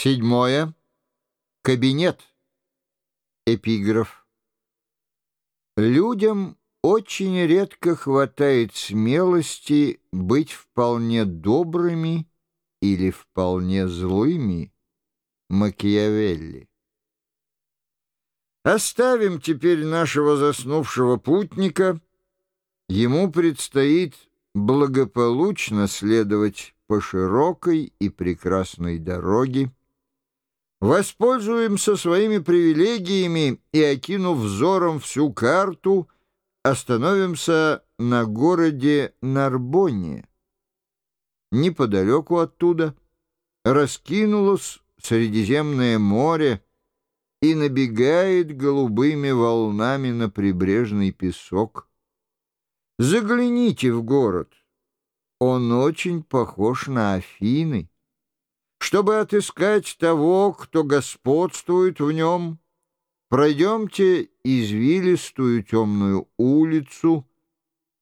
Седьмое. Кабинет. Эпиграф. Людям очень редко хватает смелости быть вполне добрыми или вполне злыми. Макиавелли. Оставим теперь нашего заснувшего путника. Ему предстоит благополучно следовать по широкой и прекрасной дороге, Воспользуемся своими привилегиями и, окинув взором всю карту, остановимся на городе Нарбонне. Неподалеку оттуда раскинулось Средиземное море и набегает голубыми волнами на прибрежный песок. Загляните в город. Он очень похож на Афины. Чтобы отыскать того, кто господствует в нем, пройдемте извилистую темную улицу,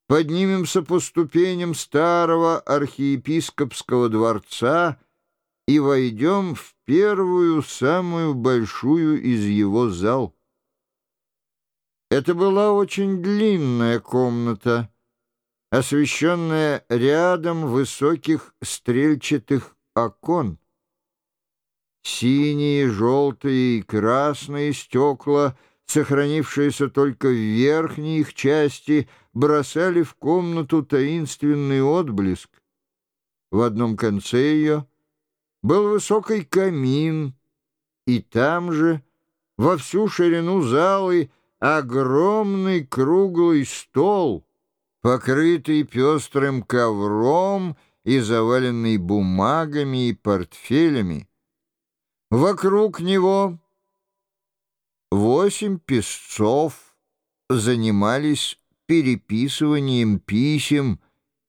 поднимемся по ступеням старого архиепископского дворца и войдем в первую, самую большую из его зал. Это была очень длинная комната, освещенная рядом высоких стрельчатых окон. Синие, желтые и красные стекла, сохранившиеся только в верхней их части, бросали в комнату таинственный отблеск. В одном конце ее был высокий камин, и там же, во всю ширину залы, огромный круглый стол, покрытый пестрым ковром и заваленный бумагами и портфелями. Вокруг него восемь песцов занимались переписыванием писем,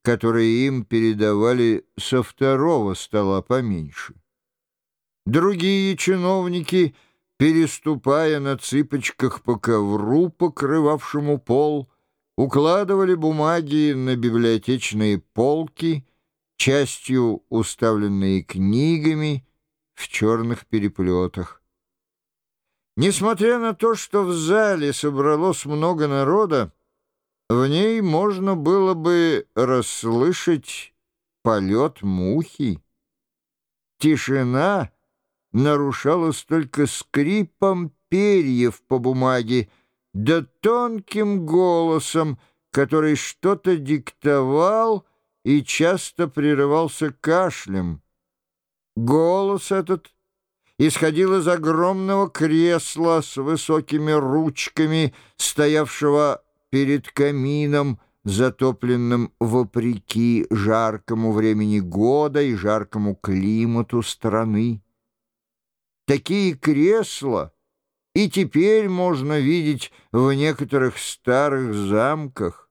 которые им передавали со второго стола поменьше. Другие чиновники, переступая на цыпочках по ковру, покрывавшему пол, укладывали бумаги на библиотечные полки, частью уставленные книгами, в черных переплетах. Несмотря на то, что в зале собралось много народа, в ней можно было бы расслышать полет мухи. Тишина нарушалась только скрипом перьев по бумаге, да тонким голосом, который что-то диктовал и часто прерывался кашлем. Голос этот исходил из огромного кресла с высокими ручками, стоявшего перед камином, затопленным вопреки жаркому времени года и жаркому климату страны. Такие кресла и теперь можно видеть в некоторых старых замках.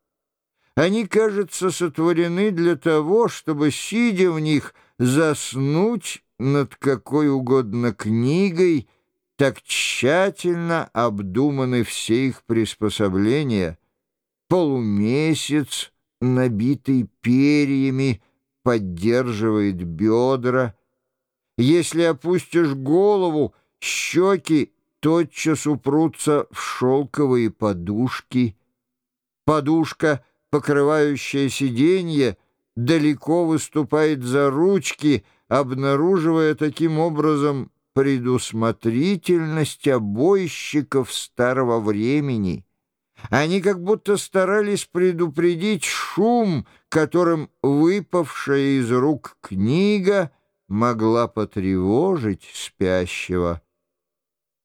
Они, кажется, сотворены для того, чтобы, сидя в них, заснуть над какой угодно книгой, так тщательно обдуманы все их приспособления. Полумесяц, набитый перьями, поддерживает бедра. Если опустишь голову, щеки тотчас упрутся в шелковые подушки. Подушка, покрывающая сиденье, далеко выступает за ручки, обнаруживая таким образом предусмотрительность обойщиков старого времени. Они как будто старались предупредить шум, которым выпавшая из рук книга могла потревожить спящего.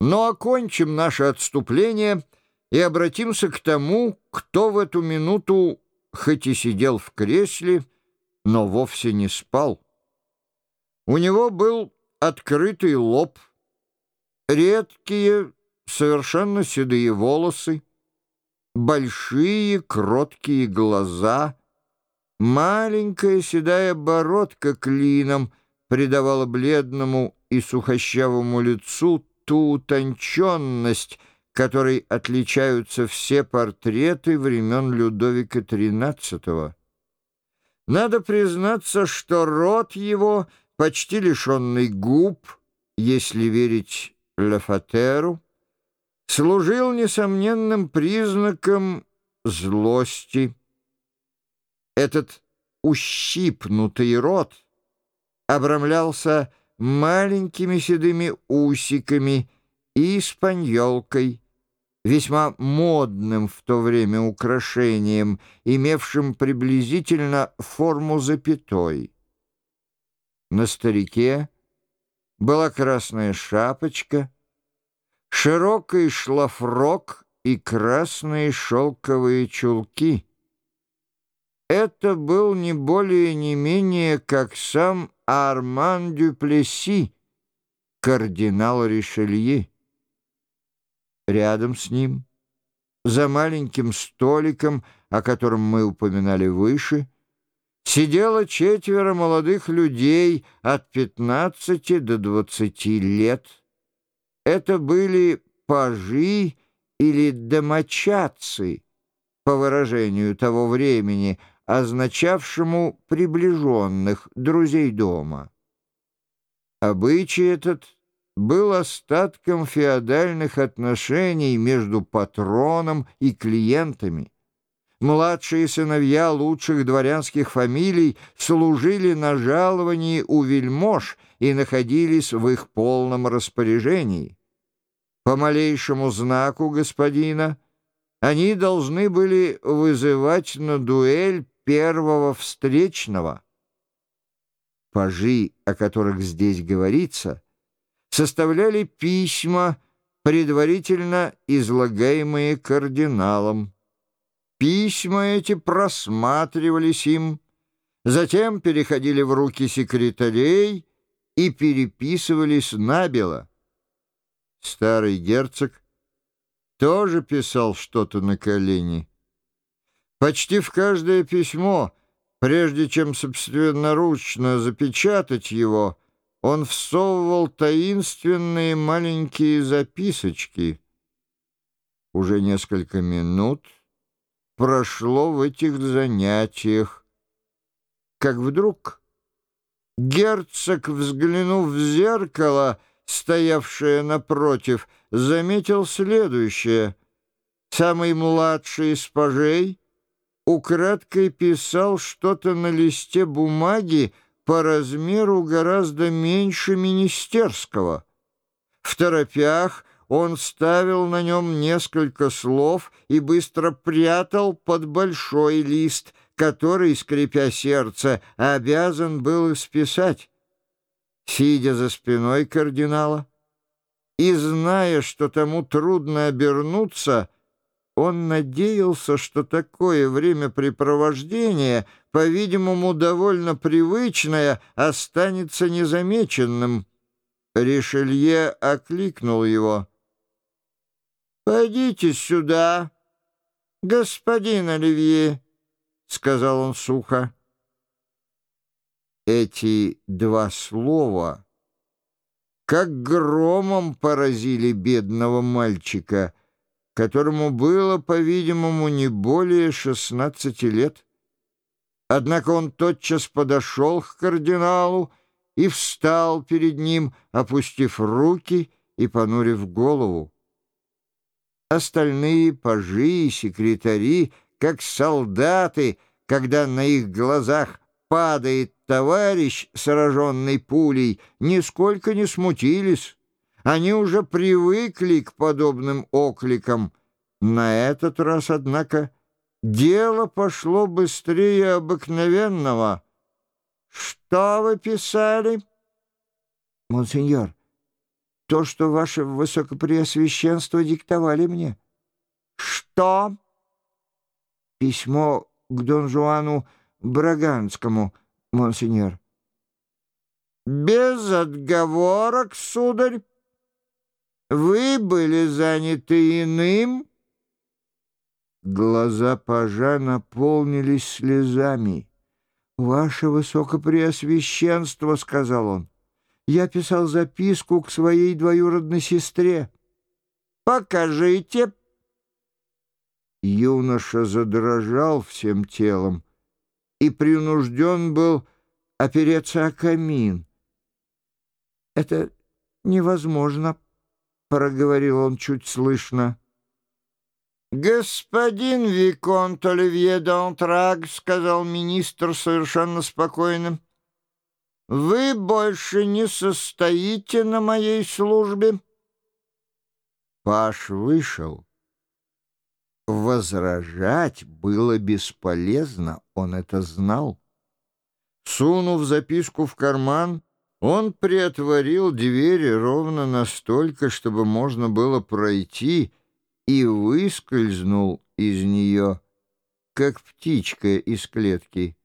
Но окончим наше отступление и обратимся к тому, кто в эту минуту, хоть и сидел в кресле, но вовсе не спал. У него был открытый лоб, редкие, совершенно седые волосы, большие кроткие глаза, маленькая седая бородка клином придавала бледному и сухощавому лицу ту утонченность, которой отличаются все портреты времен Людовика XIII. Надо признаться, что рот его, почти лишенный губ, если верить Лафатеру, служил несомненным признаком злости. Этот ущипнутый рот обрамлялся маленькими седыми усиками и испаньолкой, весьма модным в то время украшением, имевшим приблизительно форму запятой. На старике была красная шапочка, широкий шлафрок и красные шелковые чулки. Это был не более не менее, как сам Арман Дюплеси, кардинал Ришелье. Рядом с ним, за маленьким столиком, о котором мы упоминали выше, сидело четверо молодых людей от 15 до 20 лет. Это были пажи или домочадцы, по выражению того времени, означавшему приближенных друзей дома. Обычай этот был остатком феодальных отношений между патроном и клиентами. Младшие сыновья лучших дворянских фамилий служили на жаловании у вельмож и находились в их полном распоряжении. По малейшему знаку господина они должны были вызывать на дуэль первого встречного. Пажи, о которых здесь говорится, составляли письма, предварительно излагаемые кардиналом. Письма эти просматривались им, затем переходили в руки секретарей и переписывались набело. Старый герцог тоже писал что-то на колени. Почти в каждое письмо, прежде чем собственноручно запечатать его, он всовывал таинственные маленькие записочки. Уже несколько минут прошло в этих занятиях, как вдруг герцог, взглянув в зеркало, стоявшее напротив, заметил следующее. Самый младший из пажей украдкой писал что-то на листе бумаги по размеру гораздо меньше министерского. В торопях он ставил на нем несколько слов и быстро прятал под большой лист, который, скрипя сердце, обязан был исписать. Сидя за спиной кардинала и зная, что тому трудно обернуться, — он надеялся, что такое времяпрепровождение, по-видимому, довольно привычное, останется незамеченным. Ришелье окликнул его. «Пойдите сюда, господин Оливье», — сказал он сухо. Эти два слова как громом поразили бедного мальчика — которому было, по-видимому, не более 16 лет. Однако он тотчас подошел к кардиналу и встал перед ним, опустив руки и понурив голову. Остальные пажи и секретари, как солдаты, когда на их глазах падает товарищ, сраженный пулей, нисколько не смутились. Они уже привыкли к подобным окликам. На этот раз, однако, дело пошло быстрее обыкновенного. «Что вы писали?» «Монсеньор, то, что ваше высокопреосвященство диктовали мне». «Что?» «Письмо к Дон Жуану Браганскому, монсеньор». «Без отговорок, сударь?» Вы были заняты иным?» Глаза пажа наполнились слезами. «Ваше Высокопреосвященство», — сказал он, — «я писал записку к своей двоюродной сестре». «Покажите». Юноша задрожал всем телом и принужден был опереться о камин. «Это невозможно», — проговорил он чуть слышно. «Господин Виконт Оливье Д'Антраг», — сказал министр совершенно спокойно, — «вы больше не состоите на моей службе». Паш вышел. Возражать было бесполезно, он это знал. Сунув записку в карман, он приотворил двери ровно настолько, чтобы можно было пройти, и выскользнул из нее, как птичка из клетки.